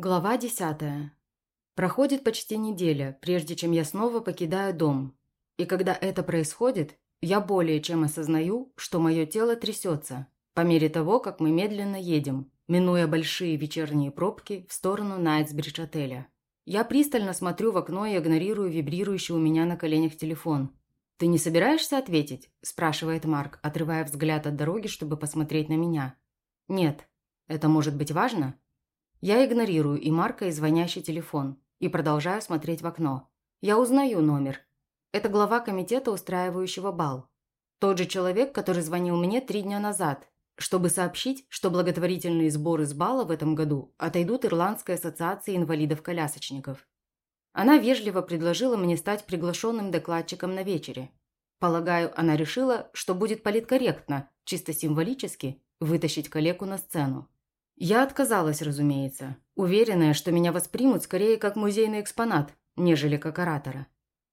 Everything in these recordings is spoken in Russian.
Глава десятая. Проходит почти неделя, прежде чем я снова покидаю дом. И когда это происходит, я более чем осознаю, что мое тело трясется, по мере того, как мы медленно едем, минуя большие вечерние пробки в сторону Найтсбридж-отеля. Я пристально смотрю в окно и игнорирую вибрирующий у меня на коленях телефон. «Ты не собираешься ответить?» – спрашивает Марк, отрывая взгляд от дороги, чтобы посмотреть на меня. «Нет. Это может быть важно?» Я игнорирую и Марка, и звонящий телефон, и продолжаю смотреть в окно. Я узнаю номер. Это глава комитета, устраивающего бал. Тот же человек, который звонил мне три дня назад, чтобы сообщить, что благотворительные сборы с бала в этом году отойдут Ирландской ассоциации инвалидов-колясочников. Она вежливо предложила мне стать приглашенным докладчиком на вечере. Полагаю, она решила, что будет политкорректно, чисто символически, вытащить коллегу на сцену. Я отказалась, разумеется, уверенная, что меня воспримут скорее как музейный экспонат, нежели как оратора.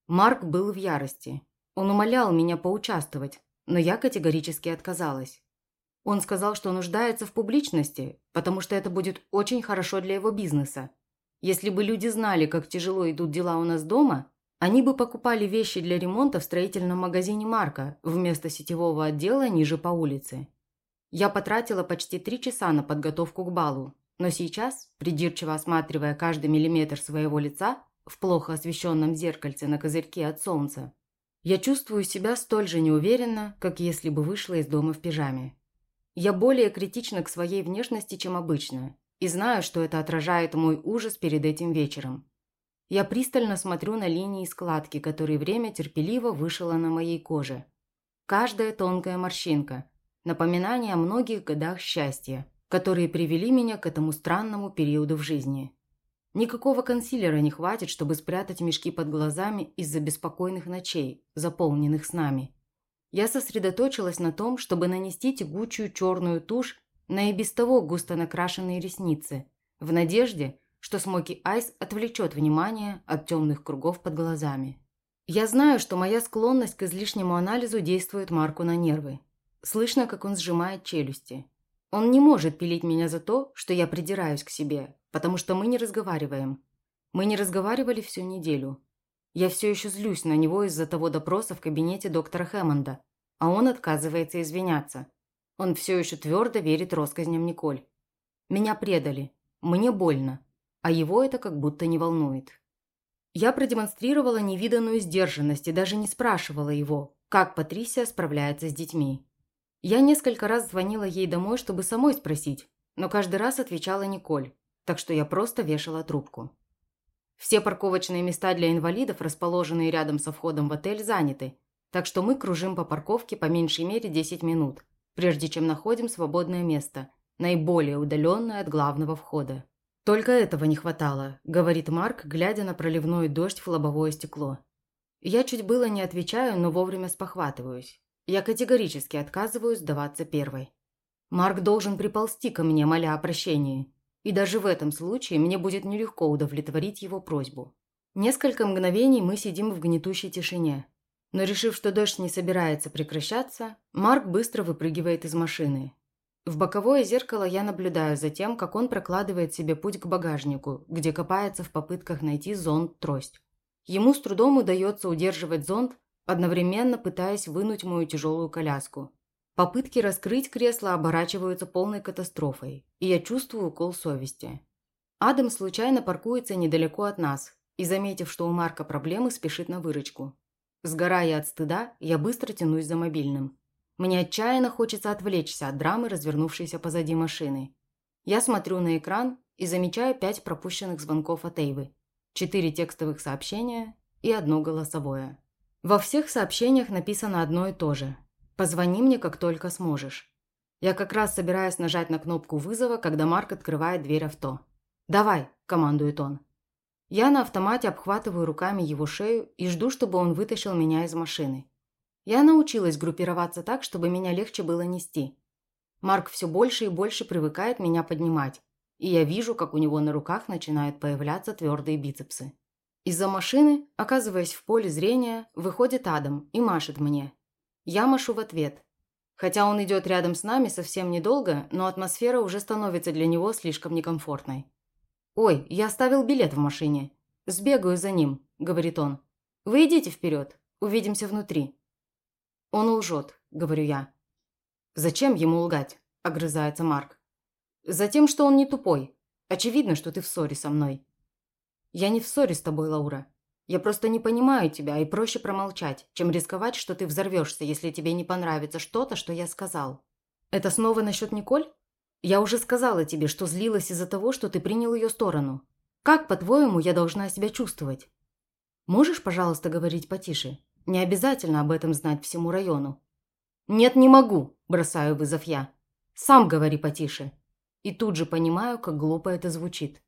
Марк был в ярости. Он умолял меня поучаствовать, но я категорически отказалась. Он сказал, что нуждается в публичности, потому что это будет очень хорошо для его бизнеса. Если бы люди знали, как тяжело идут дела у нас дома, они бы покупали вещи для ремонта в строительном магазине Марка вместо сетевого отдела ниже по улице. Я потратила почти три часа на подготовку к балу, но сейчас, придирчиво осматривая каждый миллиметр своего лица в плохо освещенном зеркальце на козырьке от солнца, я чувствую себя столь же неуверенно, как если бы вышла из дома в пижаме. Я более критична к своей внешности, чем обычно, и знаю, что это отражает мой ужас перед этим вечером. Я пристально смотрю на линии складки, которые время терпеливо вышило на моей коже. Каждая тонкая морщинка – Напоминание о многих годах счастья, которые привели меня к этому странному периоду в жизни. Никакого консилера не хватит, чтобы спрятать мешки под глазами из-за беспокойных ночей, заполненных снами. Я сосредоточилась на том, чтобы нанести тягучую черную тушь на и без того густо накрашенные ресницы, в надежде, что смоки айс отвлечет внимание от темных кругов под глазами. Я знаю, что моя склонность к излишнему анализу действует Марку на нервы. Слышно, как он сжимает челюсти. Он не может пилить меня за то, что я придираюсь к себе, потому что мы не разговариваем. Мы не разговаривали всю неделю. Я все еще злюсь на него из-за того допроса в кабинете доктора Хэммонда, а он отказывается извиняться. Он все еще твердо верит россказням Николь. Меня предали. Мне больно. А его это как будто не волнует. Я продемонстрировала невиданную сдержанность и даже не спрашивала его, как Патрисия справляется с детьми. Я несколько раз звонила ей домой, чтобы самой спросить, но каждый раз отвечала Николь, так что я просто вешала трубку. Все парковочные места для инвалидов, расположенные рядом со входом в отель, заняты, так что мы кружим по парковке по меньшей мере 10 минут, прежде чем находим свободное место, наиболее удаленное от главного входа. «Только этого не хватало», – говорит Марк, глядя на проливной дождь в лобовое стекло. Я чуть было не отвечаю, но вовремя спохватываюсь. Я категорически отказываюсь сдаваться первой. Марк должен приползти ко мне, моля о прощении. И даже в этом случае мне будет нелегко удовлетворить его просьбу. Несколько мгновений мы сидим в гнетущей тишине. Но решив, что дождь не собирается прекращаться, Марк быстро выпрыгивает из машины. В боковое зеркало я наблюдаю за тем, как он прокладывает себе путь к багажнику, где копается в попытках найти зонт-трость. Ему с трудом удается удерживать зонт, одновременно пытаясь вынуть мою тяжелую коляску. Попытки раскрыть кресло оборачиваются полной катастрофой, и я чувствую укол совести. Адам случайно паркуется недалеко от нас и, заметив, что у Марка проблемы, спешит на выручку. Сгорая от стыда, я быстро тянусь за мобильным. Мне отчаянно хочется отвлечься от драмы, развернувшейся позади машины. Я смотрю на экран и замечаю пять пропущенных звонков от Эйвы, четыре текстовых сообщения и одно голосовое. Во всех сообщениях написано одно и то же. «Позвони мне, как только сможешь». Я как раз собираюсь нажать на кнопку вызова, когда Марк открывает дверь авто. «Давай», – командует он. Я на автомате обхватываю руками его шею и жду, чтобы он вытащил меня из машины. Я научилась группироваться так, чтобы меня легче было нести. Марк все больше и больше привыкает меня поднимать, и я вижу, как у него на руках начинают появляться твердые бицепсы. Из-за машины, оказываясь в поле зрения, выходит Адам и машет мне. Я машу в ответ. Хотя он идет рядом с нами совсем недолго, но атмосфера уже становится для него слишком некомфортной. «Ой, я оставил билет в машине. Сбегаю за ним», – говорит он. «Вы идите вперед. Увидимся внутри». «Он лжет», – говорю я. «Зачем ему лгать?» – огрызается Марк. «Затем, что он не тупой. Очевидно, что ты в ссоре со мной». «Я не в ссоре с тобой, Лаура. Я просто не понимаю тебя, и проще промолчать, чем рисковать, что ты взорвешься, если тебе не понравится что-то, что я сказал. Это снова насчет Николь? Я уже сказала тебе, что злилась из-за того, что ты принял ее сторону. Как, по-твоему, я должна себя чувствовать? Можешь, пожалуйста, говорить потише? Не обязательно об этом знать всему району. Нет, не могу, бросаю вызов я. Сам говори потише. И тут же понимаю, как глупо это звучит.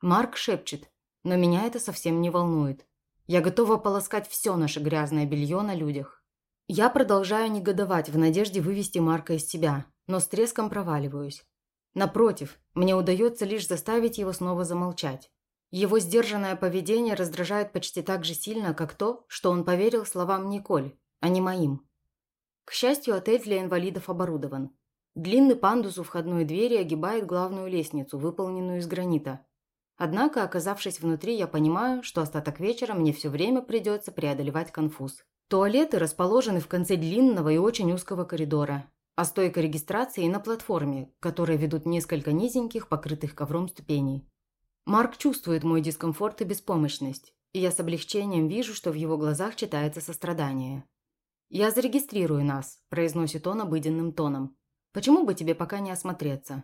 Марк шепчет, но меня это совсем не волнует. Я готова полоскать все наше грязное белье на людях. Я продолжаю негодовать в надежде вывести Марка из себя, но с треском проваливаюсь. Напротив, мне удается лишь заставить его снова замолчать. Его сдержанное поведение раздражает почти так же сильно, как то, что он поверил словам Николь, а не моим. К счастью, отель для инвалидов оборудован. Длинный пандус у входной двери огибает главную лестницу, выполненную из гранита. Однако, оказавшись внутри, я понимаю, что остаток вечера мне все время придется преодолевать конфуз. Туалеты расположены в конце длинного и очень узкого коридора, а стойка регистрации на платформе, которые ведут несколько низеньких, покрытых ковром ступеней. Марк чувствует мой дискомфорт и беспомощность, и я с облегчением вижу, что в его глазах читается сострадание. «Я зарегистрирую нас», – произносит он обыденным тоном. «Почему бы тебе пока не осмотреться?»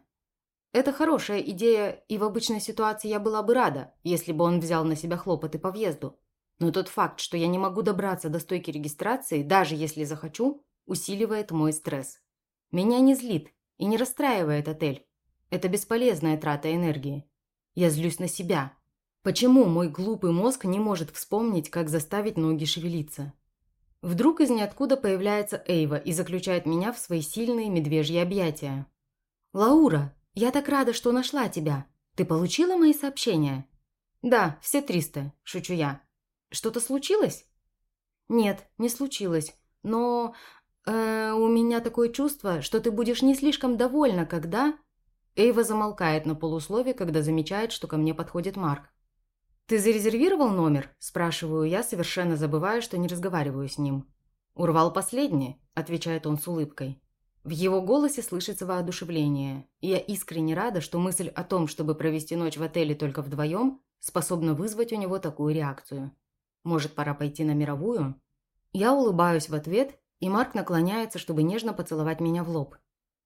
Это хорошая идея, и в обычной ситуации я была бы рада, если бы он взял на себя хлопоты по въезду. Но тот факт, что я не могу добраться до стойки регистрации, даже если захочу, усиливает мой стресс. Меня не злит и не расстраивает отель. Это бесполезная трата энергии. Я злюсь на себя. Почему мой глупый мозг не может вспомнить, как заставить ноги шевелиться? Вдруг из ниоткуда появляется Эйва и заключает меня в свои сильные медвежьи объятия. «Лаура, «Я так рада, что нашла тебя. Ты получила мои сообщения?» «Да, все триста», – шучу я. «Что-то случилось?» «Нет, не случилось. Но э, у меня такое чувство, что ты будешь не слишком довольна, когда...» Эйва замолкает на полуслове, когда замечает, что ко мне подходит Марк. «Ты зарезервировал номер?» – спрашиваю я, совершенно забывая, что не разговариваю с ним. «Урвал последний», – отвечает он с улыбкой. В его голосе слышится воодушевление, я искренне рада, что мысль о том, чтобы провести ночь в отеле только вдвоем, способна вызвать у него такую реакцию. Может, пора пойти на мировую? Я улыбаюсь в ответ, и Марк наклоняется, чтобы нежно поцеловать меня в лоб.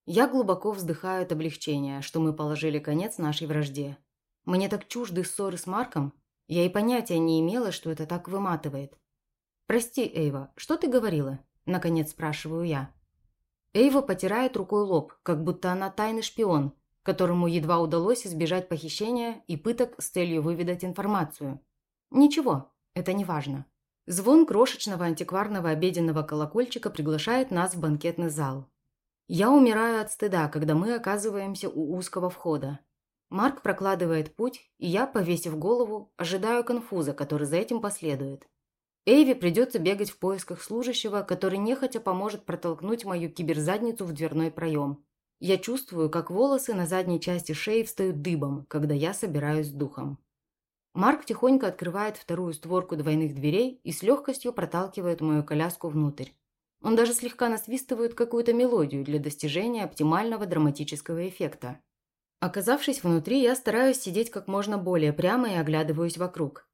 Я глубоко вздыхаю от облегчения, что мы положили конец нашей вражде. Мне так чужды ссоры с Марком, я и понятия не имела, что это так выматывает. «Прости, Эйва, что ты говорила?» – наконец спрашиваю я. Эйва потирает рукой лоб, как будто она тайный шпион, которому едва удалось избежать похищения и пыток с целью выведать информацию. Ничего, это не важно. Звон крошечного антикварного обеденного колокольчика приглашает нас в банкетный зал. Я умираю от стыда, когда мы оказываемся у узкого входа. Марк прокладывает путь, и я, повесив голову, ожидаю конфуза, который за этим последует. Эйви придется бегать в поисках служащего, который нехотя поможет протолкнуть мою киберзадницу в дверной проем. Я чувствую, как волосы на задней части шеи встают дыбом, когда я собираюсь с духом. Марк тихонько открывает вторую створку двойных дверей и с легкостью проталкивает мою коляску внутрь. Он даже слегка насвистывает какую-то мелодию для достижения оптимального драматического эффекта. Оказавшись внутри, я стараюсь сидеть как можно более прямо и оглядываюсь вокруг.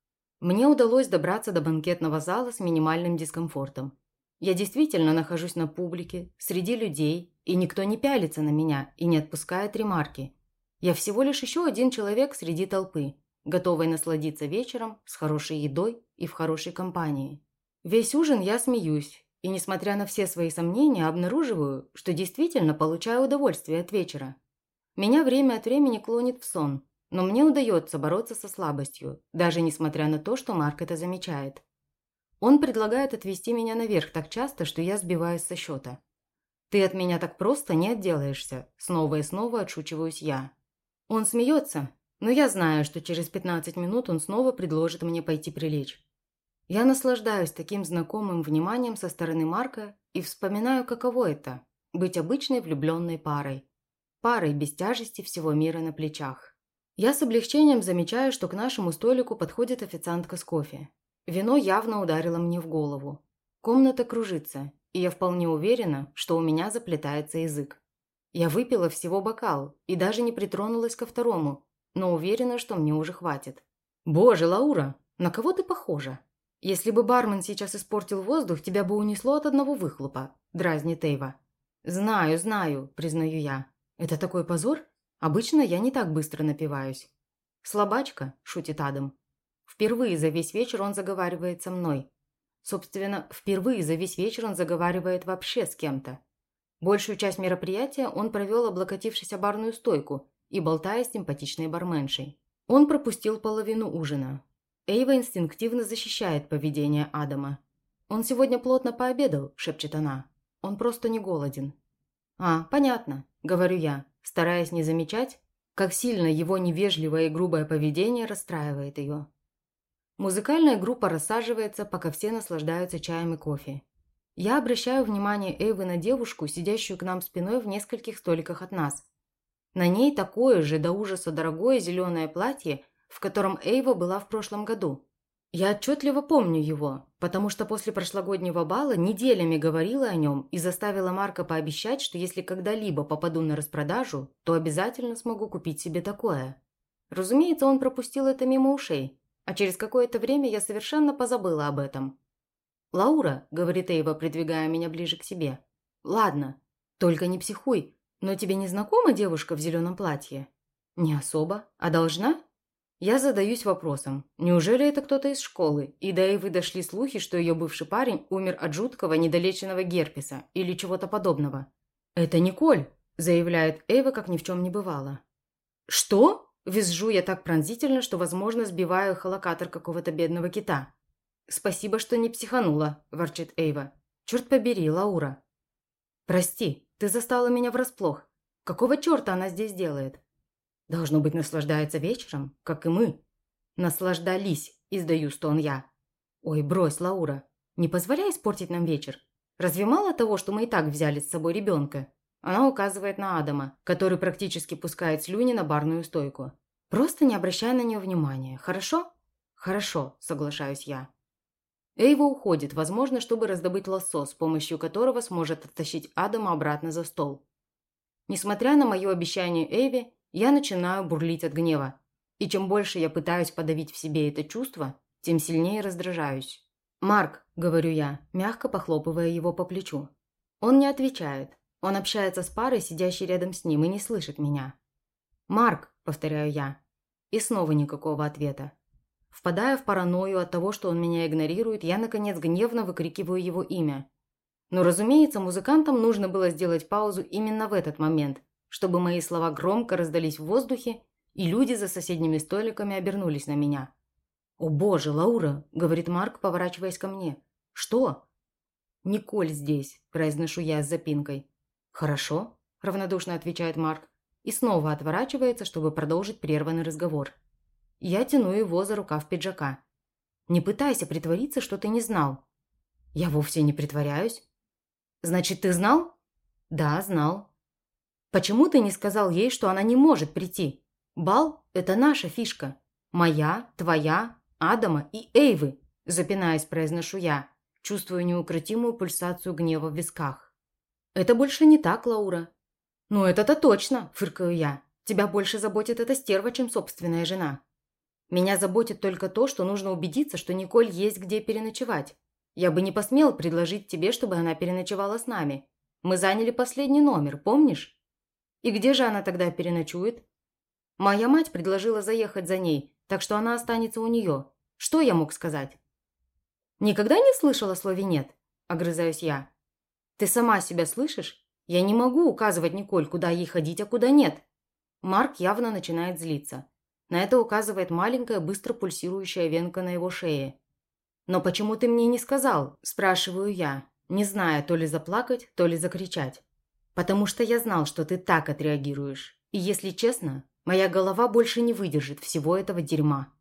Мне удалось добраться до банкетного зала с минимальным дискомфортом. Я действительно нахожусь на публике, среди людей, и никто не пялится на меня и не отпускает ремарки. Я всего лишь еще один человек среди толпы, готовый насладиться вечером с хорошей едой и в хорошей компании. Весь ужин я смеюсь, и, несмотря на все свои сомнения, обнаруживаю, что действительно получаю удовольствие от вечера. Меня время от времени клонит в сон – но мне удается бороться со слабостью, даже несмотря на то, что Марк это замечает. Он предлагает отвезти меня наверх так часто, что я сбиваюсь со счета. «Ты от меня так просто не отделаешься», – снова и снова отшучиваюсь я. Он смеется, но я знаю, что через 15 минут он снова предложит мне пойти прилечь. Я наслаждаюсь таким знакомым вниманием со стороны Марка и вспоминаю, каково это – быть обычной влюбленной парой. Парой без тяжести всего мира на плечах. Я с облегчением замечаю, что к нашему столику подходит официантка с кофе. Вино явно ударило мне в голову. Комната кружится, и я вполне уверена, что у меня заплетается язык. Я выпила всего бокал и даже не притронулась ко второму, но уверена, что мне уже хватит. «Боже, Лаура, на кого ты похожа? Если бы бармен сейчас испортил воздух, тебя бы унесло от одного выхлопа», – дразнит Эйва. «Знаю, знаю», – признаю я. «Это такой позор? Обычно я не так быстро напиваюсь». «Слабачка», – шутит Адам. Впервые за весь вечер он заговаривает со мной. Собственно, впервые за весь вечер он заговаривает вообще с кем-то. Большую часть мероприятия он провел, облокотившись о барную стойку и болтая с симпатичной барменшей. Он пропустил половину ужина. Эйва инстинктивно защищает поведение Адама. «Он сегодня плотно пообедал», – шепчет она. «Он просто не голоден». «А, понятно», – говорю я, стараясь не замечать, как сильно его невежливое и грубое поведение расстраивает ее. Музыкальная группа рассаживается, пока все наслаждаются чаем и кофе. Я обращаю внимание Эйвы на девушку, сидящую к нам спиной в нескольких столиках от нас. На ней такое же до ужаса дорогое зеленое платье, в котором Эйва была в прошлом году. Я отчетливо помню его, потому что после прошлогоднего бала неделями говорила о нем и заставила Марка пообещать, что если когда-либо попаду на распродажу, то обязательно смогу купить себе такое. Разумеется, он пропустил это мимо ушей, а через какое-то время я совершенно позабыла об этом. «Лаура», — говорит Эйва, придвигая меня ближе к себе. «Ладно, только не психуй, но тебе не знакома девушка в зеленом платье?» «Не особо. А должна?» Я задаюсь вопросом, неужели это кто-то из школы, и до Эйвы дошли слухи, что ее бывший парень умер от жуткого недолеченного герпеса или чего-то подобного. «Это Николь», — заявляет Эйва, как ни в чем не бывало. «Что?» Визжу я так пронзительно, что, возможно, сбиваю холокатор какого-то бедного кита. «Спасибо, что не психанула», – ворчит Эйва. «Черт побери, Лаура». «Прости, ты застала меня врасплох. Какого черта она здесь делает?» «Должно быть, наслаждается вечером, как и мы». «Наслаждались», – издаю стон я. «Ой, брось, Лаура, не позволяй испортить нам вечер. Разве мало того, что мы и так взяли с собой ребенка? Она указывает на Адама, который практически пускает слюни на барную стойку. «Просто не обращай на нее внимания, хорошо?» «Хорошо», – соглашаюсь я. Эйва уходит, возможно, чтобы раздобыть лассо, с помощью которого сможет оттащить Адама обратно за стол. Несмотря на мое обещание Эйве, я начинаю бурлить от гнева. И чем больше я пытаюсь подавить в себе это чувство, тем сильнее раздражаюсь. «Марк», – говорю я, мягко похлопывая его по плечу. Он не отвечает, он общается с парой, сидящей рядом с ним, и не слышит меня. «Марк», – повторяю я. И снова никакого ответа. Впадая в паранойю от того, что он меня игнорирует, я, наконец, гневно выкрикиваю его имя. Но, разумеется, музыкантам нужно было сделать паузу именно в этот момент, чтобы мои слова громко раздались в воздухе, и люди за соседними столиками обернулись на меня. «О боже, Лаура!» – говорит Марк, поворачиваясь ко мне. «Что?» «Николь здесь», – произношу я с запинкой. «Хорошо», – равнодушно отвечает Марк и снова отворачивается, чтобы продолжить прерванный разговор. Я тяну его за рукав пиджака. «Не пытайся притвориться, что ты не знал». «Я вовсе не притворяюсь». «Значит, ты знал?» «Да, знал». «Почему ты не сказал ей, что она не может прийти? Бал – это наша фишка. Моя, твоя, Адама и Эйвы», – запинаясь, произношу я, чувствую неукротимую пульсацию гнева в висках. «Это больше не так, Лаура». «Ну, это-то точно», – фыркаю я. «Тебя больше заботит эта стерва, чем собственная жена». «Меня заботит только то, что нужно убедиться, что Николь есть где переночевать. Я бы не посмел предложить тебе, чтобы она переночевала с нами. Мы заняли последний номер, помнишь? И где же она тогда переночует? Моя мать предложила заехать за ней, так что она останется у нее. Что я мог сказать? Никогда не слышала слове «нет», огрызаюсь я. Ты сама себя слышишь? Я не могу указывать Николь, куда ей ходить, а куда нет. Марк явно начинает злиться. На это указывает маленькая, быстро пульсирующая венка на его шее. «Но почему ты мне не сказал?» – спрашиваю я, не зная то ли заплакать, то ли закричать. «Потому что я знал, что ты так отреагируешь. И если честно, моя голова больше не выдержит всего этого дерьма».